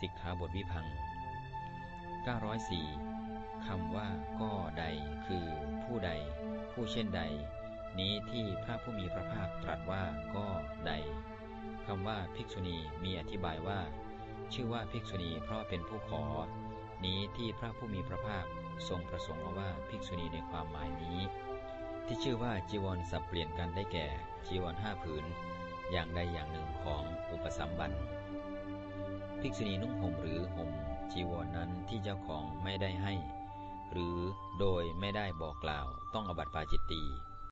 สิกขาบทวิพัง904 คำว่าก็ใด คือผู้ใด ผู้เช่นใด นี้ที่พระผู้มีพระภาคตรัสว่าก็ใดคำว่าภิกษุณีมีอธิบายว่า ชื่อว่าภิกษุณีเพราะเป็นผู้ขอ นี้ที่พระผู้มีพระภาคทรงประสงค์เอาว่าภิกษุณีในความหมายนี้ ที่ชื่อว่าจีวรสับเปลี่ยนกันได้แก่จีวรห้าผืน อย่างใดอย่างหนึ่งของอุปสัมบัน ภิกษุณีนุ่งห่มหรือห่มจีวรนนั้นที่เจ้าของไม่ได้ให้ หรือโดยไม่ได้บอกกล่าวต้องอบัติปาจิตตี